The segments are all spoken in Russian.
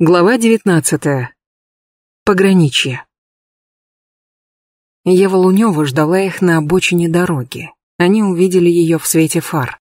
Глава девятнадцатая. Пограничье. Ева Лунева ждала их на обочине дороги. Они увидели ее в свете фар.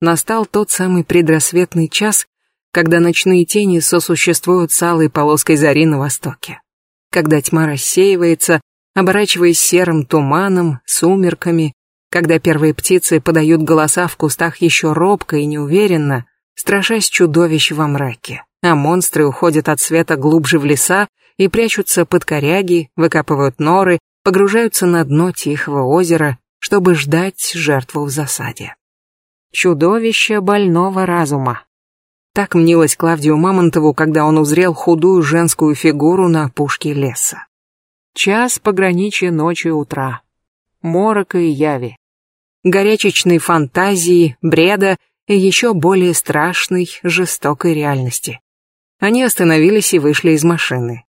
Настал тот самый предрассветный час, когда ночные тени сосуществуют с алой полоской зари на востоке. Когда тьма рассеивается, оборачиваясь серым туманом, сумерками, когда первые птицы подают голоса в кустах еще робко и неуверенно, страшась чудовищ во мраке а монстры уходят от света глубже в леса и прячутся под коряги, выкапывают норы, погружаются на дно тихого озера, чтобы ждать жертву в засаде. Чудовище больного разума. Так мнилось Клавдию Мамонтову, когда он узрел худую женскую фигуру на опушке леса. Час пограничья ночи и утра. Морока и яви. Горячечной фантазии, бреда и еще более страшной, жестокой реальности. Они остановились и вышли из машины.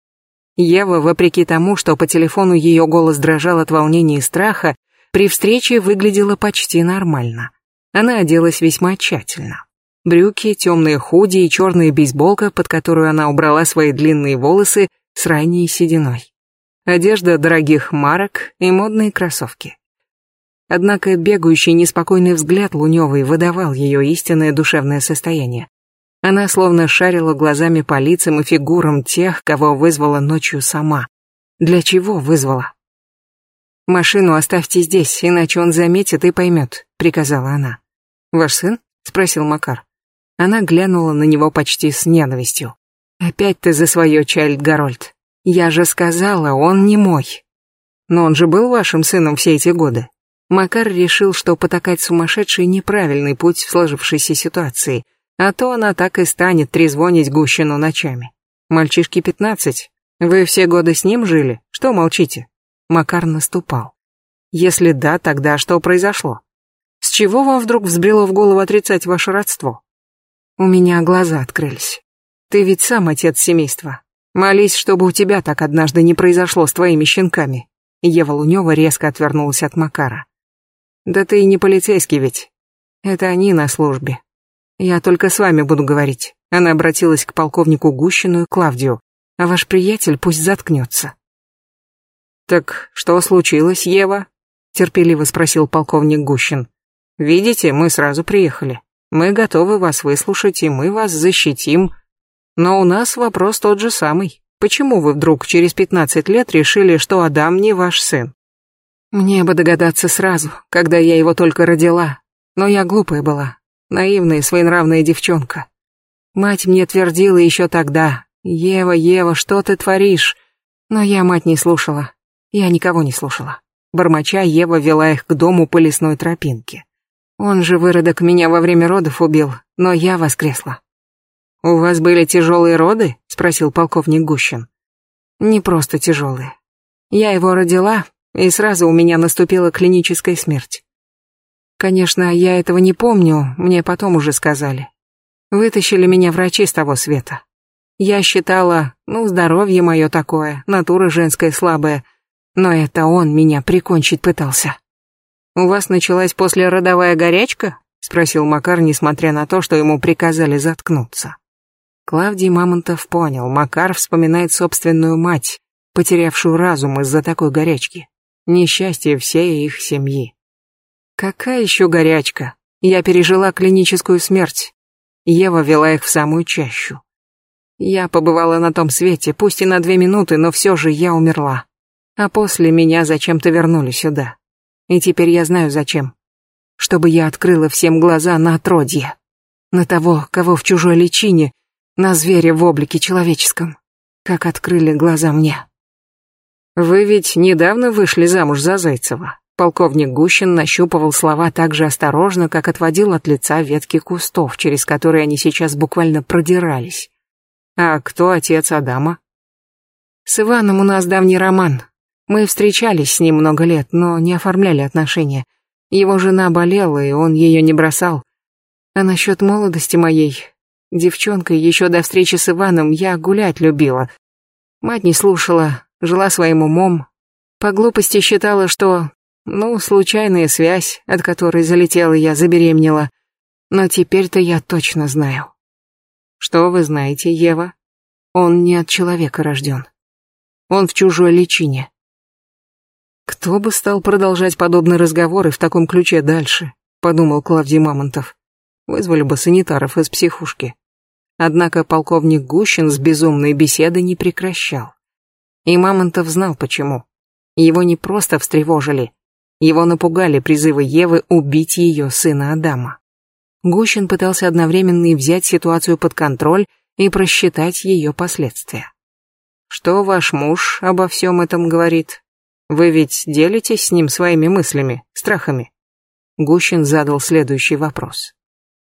Ева, вопреки тому, что по телефону ее голос дрожал от волнения и страха, при встрече выглядела почти нормально. Она оделась весьма тщательно. Брюки, темные худи и черная бейсболка, под которую она убрала свои длинные волосы с ранней сединой. Одежда дорогих марок и модные кроссовки. Однако бегающий неспокойный взгляд Луневой выдавал ее истинное душевное состояние. Она словно шарила глазами по лицам и фигурам тех, кого вызвала ночью сама. Для чего вызвала? «Машину оставьте здесь, иначе он заметит и поймет», — приказала она. «Ваш сын?» — спросил Макар. Она глянула на него почти с ненавистью. «Опять ты за свое, Чайльд Гарольд. Я же сказала, он не мой. Но он же был вашим сыном все эти годы». Макар решил, что потакать сумасшедший неправильный путь в сложившейся ситуации — а то она так и станет трезвонить Гущину ночами. Мальчишке пятнадцать. Вы все годы с ним жили? Что молчите? Макар наступал. Если да, тогда что произошло? С чего вам вдруг взбрело в голову отрицать ваше родство? У меня глаза открылись. Ты ведь сам отец семейства. Молись, чтобы у тебя так однажды не произошло с твоими щенками. Ева Лунева резко отвернулась от Макара. Да ты и не полицейский ведь. Это они на службе. «Я только с вами буду говорить». Она обратилась к полковнику Гущину и Клавдию. «А ваш приятель пусть заткнется». «Так что случилось, Ева?» терпеливо спросил полковник Гущин. «Видите, мы сразу приехали. Мы готовы вас выслушать, и мы вас защитим. Но у нас вопрос тот же самый. Почему вы вдруг через пятнадцать лет решили, что Адам не ваш сын?» «Мне бы догадаться сразу, когда я его только родила. Но я глупая была, наивная своенравная девчонка. Мать мне твердила еще тогда, «Ева, Ева, что ты творишь?» Но я мать не слушала. Я никого не слушала. Бормоча, Ева вела их к дому по лесной тропинке. Он же выродок меня во время родов убил, но я воскресла. «У вас были тяжелые роды?» — спросил полковник Гущин. «Не просто тяжелые. Я его родила, и сразу у меня наступила клиническая смерть. Конечно, я этого не помню, мне потом уже сказали. Вытащили меня врачи с того света. Я считала, ну, здоровье мое такое, натура женская слабая, но это он меня прикончить пытался. «У вас началась послеродовая горячка?» — спросил Макар, несмотря на то, что ему приказали заткнуться. Клавдий Мамонтов понял, Макар вспоминает собственную мать, потерявшую разум из-за такой горячки. Несчастье всей их семьи. Какая еще горячка? Я пережила клиническую смерть. Ева вела их в самую чащу. Я побывала на том свете, пусть и на две минуты, но все же я умерла. А после меня зачем-то вернули сюда. И теперь я знаю зачем. Чтобы я открыла всем глаза на отродье. На того, кого в чужой личине, на зверя в облике человеческом. Как открыли глаза мне. Вы ведь недавно вышли замуж за Зайцева. Полковник Гущин нащупывал слова так же осторожно, как отводил от лица ветки кустов, через которые они сейчас буквально продирались. «А кто отец Адама?» «С Иваном у нас давний роман. Мы встречались с ним много лет, но не оформляли отношения. Его жена болела, и он ее не бросал. А насчет молодости моей, девчонкой еще до встречи с Иваном я гулять любила. Мать не слушала, жила своим умом. По глупости считала, что ну, случайная связь, от которой залетела я, забеременела. Но теперь-то я точно знаю. Что вы знаете, Ева? Он не от человека рожден. Он в чужой личине. Кто бы стал продолжать подобные разговоры в таком ключе дальше, подумал Клавдий Мамонтов. Вызвали бы санитаров из психушки. Однако полковник Гущин с безумной беседы не прекращал. И Мамонтов знал почему. Его не просто встревожили, его напугали призывы Евы убить ее сына Адама. Гущин пытался одновременно и взять ситуацию под контроль и просчитать ее последствия. Что ваш муж обо всем этом говорит? Вы ведь делитесь с ним своими мыслями, страхами? Гущин задал следующий вопрос.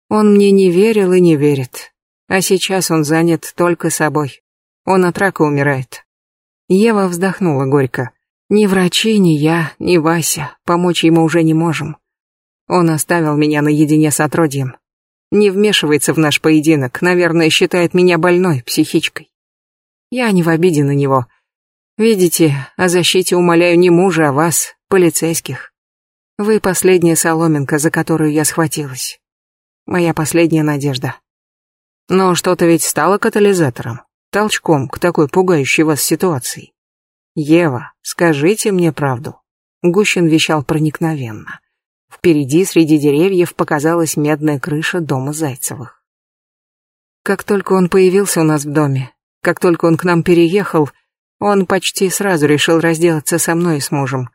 Он мне не верил и не верит. А сейчас он занят только собой. Он от рака умирает. Ева вздохнула горько. Ни врачи, ни я, ни Вася помочь ему уже не можем. Он оставил меня наедине с отродьем. Не вмешивается в наш поединок, наверное, считает меня больной, психичкой. Я не в обиде на него. Видите, о защите умоляю не мужа, а вас, полицейских. Вы последняя соломинка, за которую я схватилась. Моя последняя надежда. Но что-то ведь стало катализатором, толчком к такой пугающей вас ситуации. Ева, скажите мне правду. Гущин вещал проникновенно. Впереди среди деревьев показалась медная крыша дома Зайцевых. Как только он появился у нас в доме, как только он к нам переехал, он почти сразу решил разделаться со мной и с мужем.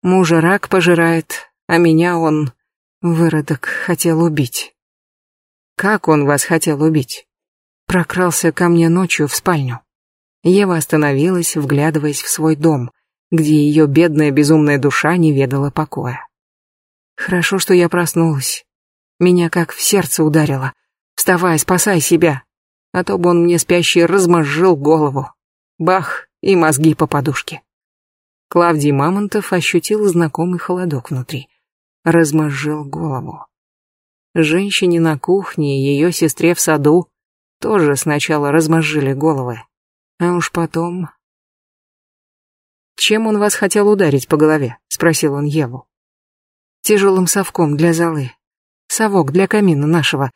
Мужа рак пожирает, а меня он, выродок, хотел убить. Как он вас хотел убить? Прокрался ко мне ночью в спальню. Ева остановилась, вглядываясь в свой дом, где ее бедная безумная душа не ведала покоя. Хорошо, что я проснулась. Меня как в сердце ударило. Вставай, спасай себя а то бы он мне спящий размозжил голову. Бах, и мозги по подушке. Клавдий Мамонтов ощутил знакомый холодок внутри. Размозжил голову. Женщине на кухне и ее сестре в саду тоже сначала размозжили головы. А уж потом... «Чем он вас хотел ударить по голове?» — спросил он Еву. «Тяжелым совком для золы. Совок для камина нашего.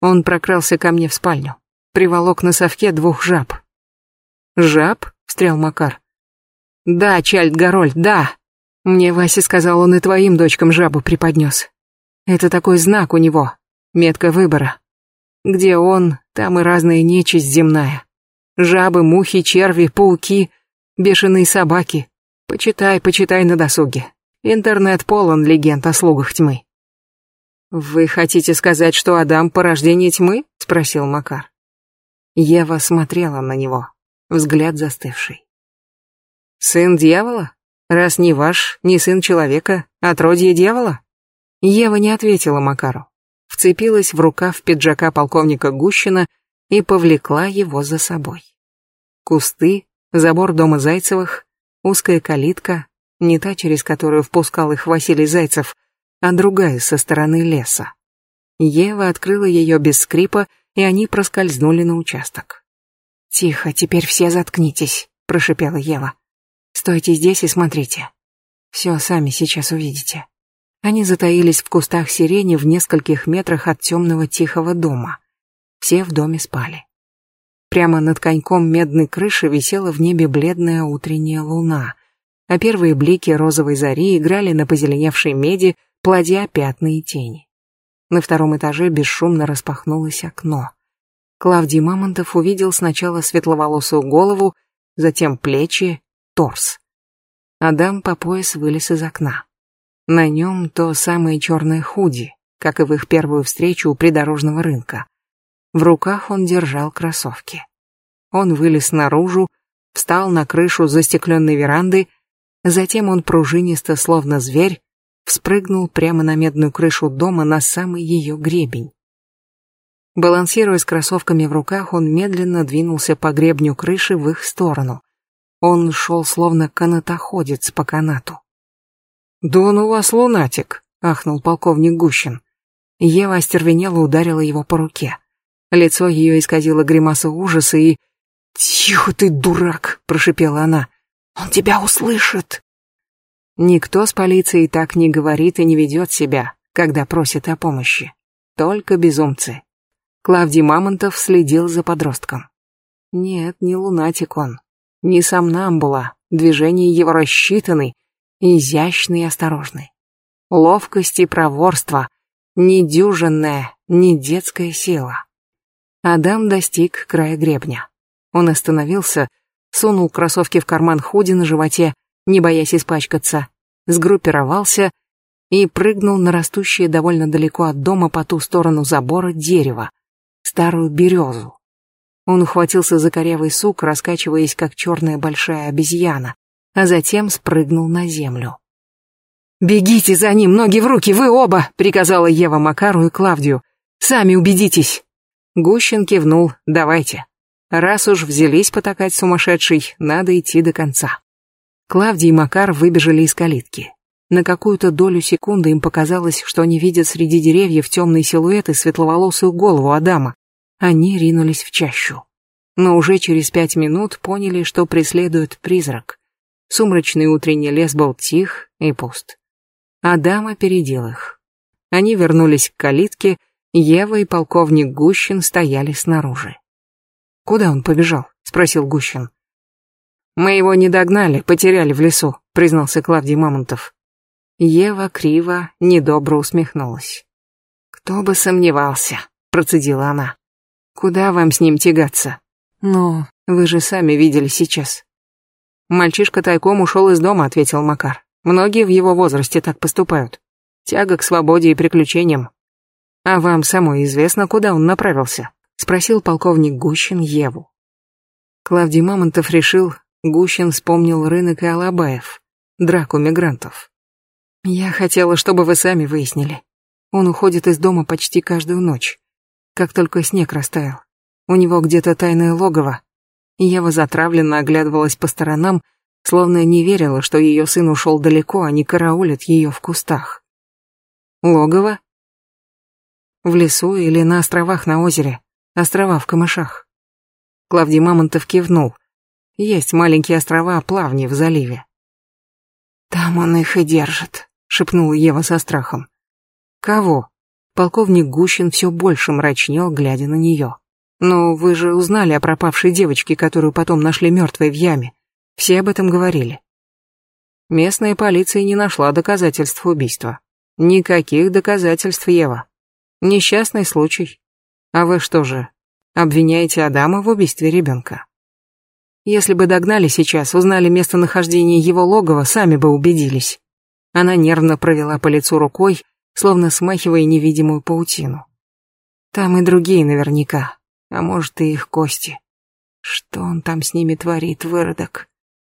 Он прокрался ко мне в спальню приволок на совке двух жаб. «Жаб?» — встрял Макар. «Да, Чальд Гароль, да!» Мне Вася сказал, он и твоим дочкам жабу преподнес. Это такой знак у него, метка выбора. Где он, там и разная нечисть земная. Жабы, мухи, черви, пауки, бешеные собаки. Почитай, почитай на досуге. Интернет полон легенд о слугах тьмы. «Вы хотите сказать, что Адам — порождение тьмы?» — спросил Макар. Ева смотрела на него, взгляд застывший. «Сын дьявола? Раз не ваш, не сын человека, отродье дьявола?» Ева не ответила Макару, вцепилась в рукав пиджака полковника Гущина и повлекла его за собой. Кусты, забор дома Зайцевых, узкая калитка, не та, через которую впускал их Василий Зайцев, а другая со стороны леса. Ева открыла ее без скрипа и они проскользнули на участок. «Тихо, теперь все заткнитесь», — прошипела Ева. «Стойте здесь и смотрите. Все сами сейчас увидите». Они затаились в кустах сирени в нескольких метрах от темного тихого дома. Все в доме спали. Прямо над коньком медной крыши висела в небе бледная утренняя луна, а первые блики розовой зари играли на позеленевшей меди, плодя пятна и тени. На втором этаже бесшумно распахнулось окно. Клавдий Мамонтов увидел сначала светловолосую голову, затем плечи, торс. Адам по пояс вылез из окна. На нем то самое черное худи, как и в их первую встречу у придорожного рынка. В руках он держал кроссовки. Он вылез наружу, встал на крышу застекленной веранды, затем он пружинисто, словно зверь, вспрыгнул прямо на медную крышу дома на самый ее гребень. Балансируя с кроссовками в руках, он медленно двинулся по гребню крыши в их сторону. Он шел словно канатоходец по канату. «Да он у вас лунатик», — ахнул полковник Гущин. Ева остервенела ударила его по руке. Лицо ее исказило гримаса ужаса и... «Тихо ты, дурак!» — прошипела она. «Он тебя услышит!» Никто с полицией так не говорит и не ведет себя, когда просит о помощи. Только безумцы. Клавдий Мамонтов следил за подростком. Нет, не лунатик он, не сомнамбула, движения его рассчитаны, изящны и осторожны. Ловкость и проворство, недюжинная, не детская сила. Адам достиг края гребня. Он остановился, сунул кроссовки в карман худи на животе, не боясь испачкаться, сгруппировался и прыгнул на растущее довольно далеко от дома по ту сторону забора дерево, старую березу. Он ухватился за корявый сук, раскачиваясь, как черная большая обезьяна, а затем спрыгнул на землю. «Бегите за ним, ноги в руки, вы оба!» — приказала Ева Макару и Клавдию. «Сами убедитесь!» Гущин кивнул «давайте». Раз уж взялись потакать сумасшедший, надо идти до конца. Клавдий и Макар выбежали из калитки. На какую-то долю секунды им показалось, что они видят среди деревьев темный силуэт и светловолосую голову Адама. Они ринулись в чащу. Но уже через пять минут поняли, что преследует призрак. Сумрачный утренний лес был тих и пуст. Адам опередил их. Они вернулись к калитке, Ева и полковник Гущин стояли снаружи. «Куда он побежал?» — спросил Гущин. «Мы его не догнали, потеряли в лесу», — признался Клавдий Мамонтов. Ева криво, недобро усмехнулась. «Кто бы сомневался», — процедила она. «Куда вам с ним тягаться? Но вы же сами видели сейчас». «Мальчишка тайком ушел из дома», — ответил Макар. «Многие в его возрасте так поступают. Тяга к свободе и приключениям. А вам самой известно, куда он направился?» — спросил полковник Гущин Еву. Клавдий Мамонтов решил, Гущин вспомнил рынок и Алабаев, драку мигрантов. «Я хотела, чтобы вы сами выяснили. Он уходит из дома почти каждую ночь, как только снег растаял. У него где-то тайное логово. Ева затравленно оглядывалась по сторонам, словно не верила, что ее сын ушел далеко, а не караулит ее в кустах. Логово? В лесу или на островах на озере? Острова в камышах. Клавдий Мамонтов кивнул. Есть маленькие острова плавни в заливе. Там он их и держит, шепнула Ева со страхом. Кого? Полковник Гущин все больше мрачнел, глядя на нее. «Но вы же узнали о пропавшей девочке, которую потом нашли мертвой в яме. Все об этом говорили». Местная полиция не нашла доказательств убийства. Никаких доказательств, Ева. Несчастный случай. А вы что же, обвиняете Адама в убийстве ребенка? Если бы догнали сейчас, узнали местонахождение его логова, сами бы убедились. Она нервно провела по лицу рукой, словно смахивая невидимую паутину. Там и другие наверняка, а может и их кости. Что он там с ними творит, выродок?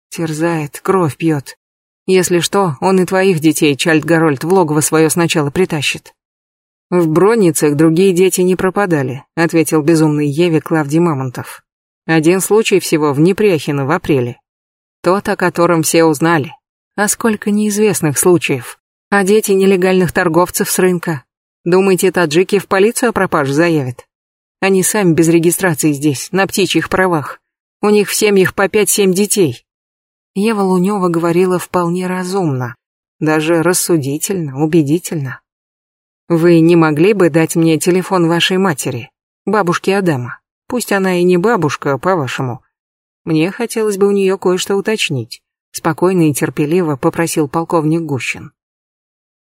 Терзает, кровь пьет. Если что, он и твоих детей, Чальд Гарольд, в логово свое сначала притащит. В бронницах другие дети не пропадали, ответил безумный Еве Клавдий Мамонтов. Один случай всего в Непряхино в апреле. Тот, о котором все узнали. А сколько неизвестных случаев. А дети нелегальных торговцев с рынка. Думаете, таджики в полицию о пропаже заявят? Они сами без регистрации здесь, на птичьих правах. У них в семьях по пять-семь детей. Ева Лунева говорила вполне разумно, даже рассудительно, убедительно. Вы не могли бы дать мне телефон вашей матери, бабушки Адама? Пусть она и не бабушка, по-вашему. Мне хотелось бы у нее кое-что уточнить. Спокойно и терпеливо попросил полковник Гущин.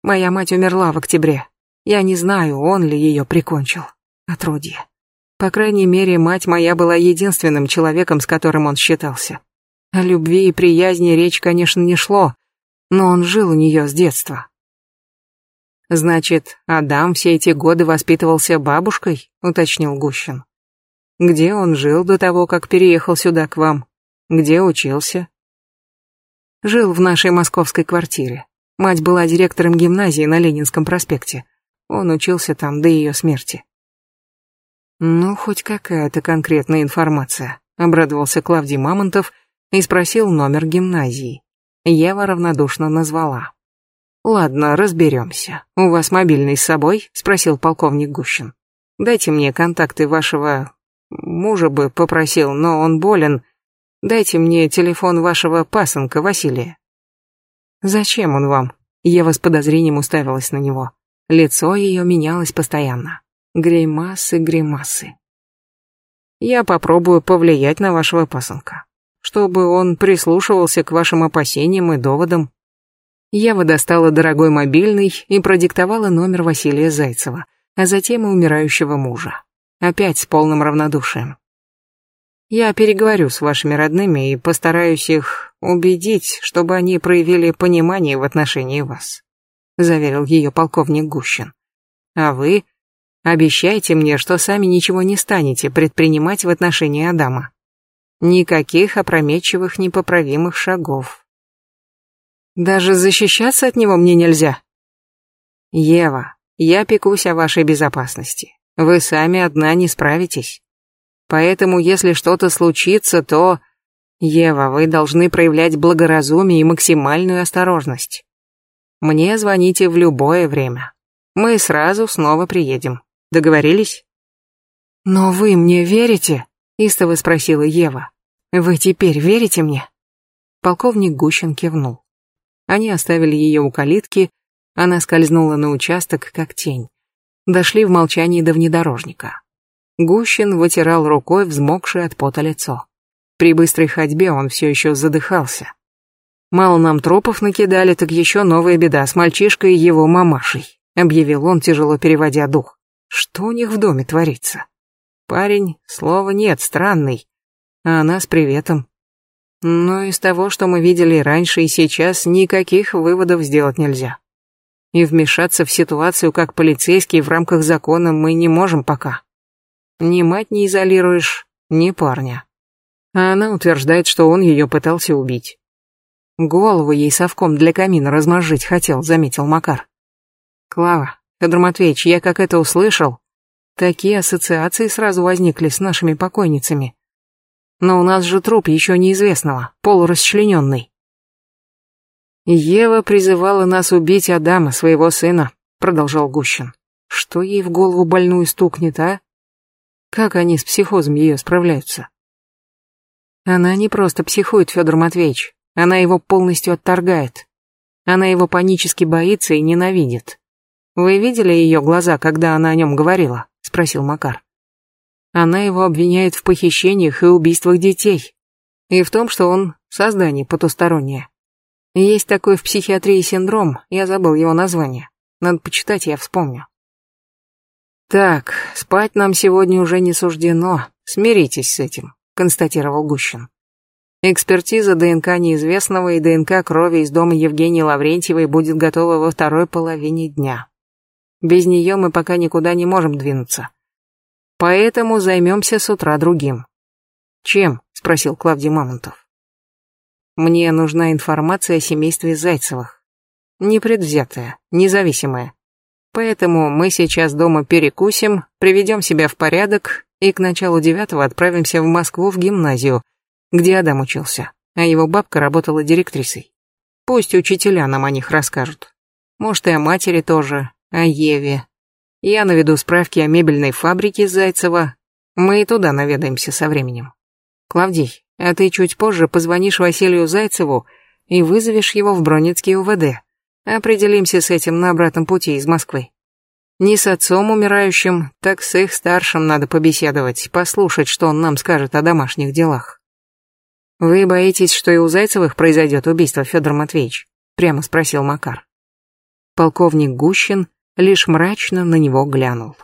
Моя мать умерла в октябре. Я не знаю, он ли ее прикончил. Отродье. По крайней мере, мать моя была единственным человеком, с которым он считался. О любви и приязни речь, конечно, не шло, но он жил у нее с детства. Значит, Адам все эти годы воспитывался бабушкой, уточнил Гущин. Где он жил до того, как переехал сюда к вам? Где учился? Жил в нашей московской квартире. Мать была директором гимназии на Ленинском проспекте. Он учился там до ее смерти. «Ну, хоть какая-то конкретная информация», — обрадовался Клавдий Мамонтов и спросил номер гимназии. Ева равнодушно назвала. «Ладно, разберемся. У вас мобильный с собой?» — спросил полковник Гущин. «Дайте мне контакты вашего... мужа бы попросил, но он болен. Дайте мне телефон вашего пасынка Василия». «Зачем он вам?» Ева с подозрением уставилась на него. Лицо ее менялось постоянно. Гримасы, гримасы. Я попробую повлиять на вашего пасынка, чтобы он прислушивался к вашим опасениям и доводам. Ева достала дорогой мобильный и продиктовала номер Василия Зайцева, а затем и умирающего мужа. Опять с полным равнодушием. Я переговорю с вашими родными и постараюсь их убедить, чтобы они проявили понимание в отношении вас», — заверил ее полковник Гущин. «А вы обещайте мне, что сами ничего не станете предпринимать в отношении Адама. Никаких опрометчивых непоправимых шагов. Даже защищаться от него мне нельзя. Ева, я пекусь о вашей безопасности. Вы сами одна не справитесь. Поэтому, если что-то случится, то... Ева, вы должны проявлять благоразумие и максимальную осторожность. Мне звоните в любое время. Мы сразу снова приедем. Договорились? Но вы мне верите? Истово спросила Ева. Вы теперь верите мне? Полковник Гущин кивнул. Они оставили ее у калитки, она скользнула на участок, как тень. Дошли в молчании до внедорожника. Гущин вытирал рукой взмокшее от пота лицо. При быстрой ходьбе он все еще задыхался. «Мало нам трупов накидали, так еще новая беда с мальчишкой и его мамашей», объявил он, тяжело переводя дух. «Что у них в доме творится?» «Парень, слова нет, странный, а она с приветом». Но из того, что мы видели раньше и сейчас, никаких выводов сделать нельзя. И вмешаться в ситуацию как полицейский в рамках закона мы не можем пока. Ни мать не изолируешь, ни парня. А она утверждает, что он ее пытался убить. Голову ей совком для камина размозжить хотел, заметил Макар. Клава, Федор Матвеевич, я как это услышал, такие ассоциации сразу возникли с нашими покойницами. Но у нас же труп еще неизвестного, полурасчлененный. Ева призывала нас убить Адама, своего сына, продолжал Гущин. Что ей в голову больную стукнет, а? Как они с психозом ее справляются? Она не просто психует, Федор Матвеевич. Она его полностью отторгает. Она его панически боится и ненавидит. Вы видели ее глаза, когда она о нем говорила? Спросил Макар. Она его обвиняет в похищениях и убийствах детей. И в том, что он создание потустороннее. Есть такой в психиатрии синдром, я забыл его название. Надо почитать, я вспомню. «Так, спать нам сегодня уже не суждено. Смиритесь с этим», — констатировал Гущин. Экспертиза ДНК неизвестного и ДНК крови из дома Евгении Лаврентьевой будет готова во второй половине дня. Без нее мы пока никуда не можем двинуться. Поэтому займемся с утра другим. «Чем?» — спросил Клавдий Мамонтов. «Мне нужна информация о семействе Зайцевых. Непредвзятая, независимая. Поэтому мы сейчас дома перекусим, приведем себя в порядок и к началу девятого отправимся в Москву в гимназию, где Адам учился, а его бабка работала директрисой. Пусть учителя нам о них расскажут. Может, и о матери тоже, о Еве. Я наведу справки о мебельной фабрике Зайцева. Мы и туда наведаемся со временем. Клавдий, а ты чуть позже позвонишь Василию Зайцеву и вызовешь его в Бронницкий УВД. Определимся с этим на обратном пути из Москвы. Не с отцом умирающим, так с их старшим надо побеседовать, послушать, что он нам скажет о домашних делах. Вы боитесь, что и у Зайцевых произойдет убийство, Федор Матвеевич? Прямо спросил Макар. Полковник Гущин лишь мрачно на него глянул.